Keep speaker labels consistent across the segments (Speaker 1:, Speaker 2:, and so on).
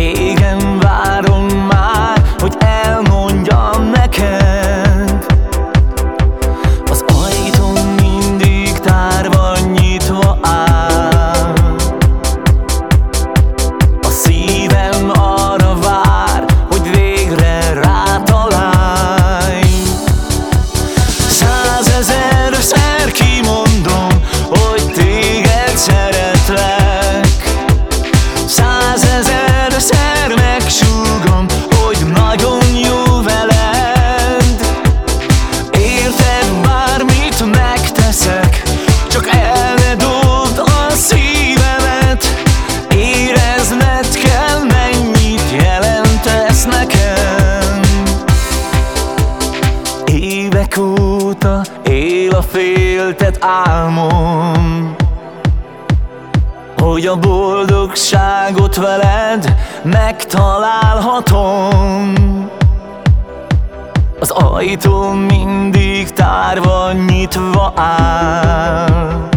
Speaker 1: body Évek óta él a féltet álmom. Hogy a boldogságot veled megtalálhatom. Az ajtó mindig tárva nyitva áll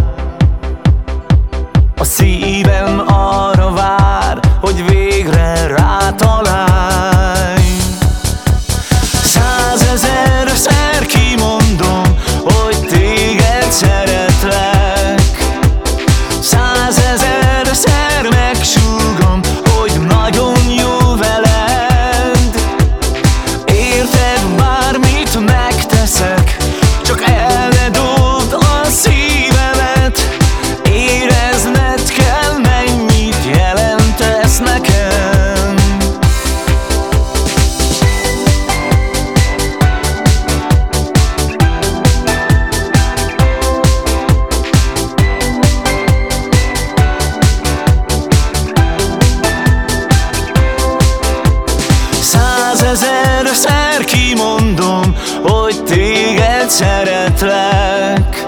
Speaker 1: Százezerszer kimondom, hogy téged szeretlek.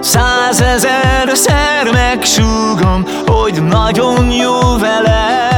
Speaker 1: Százezerszer megsúgom, hogy nagyon jó veled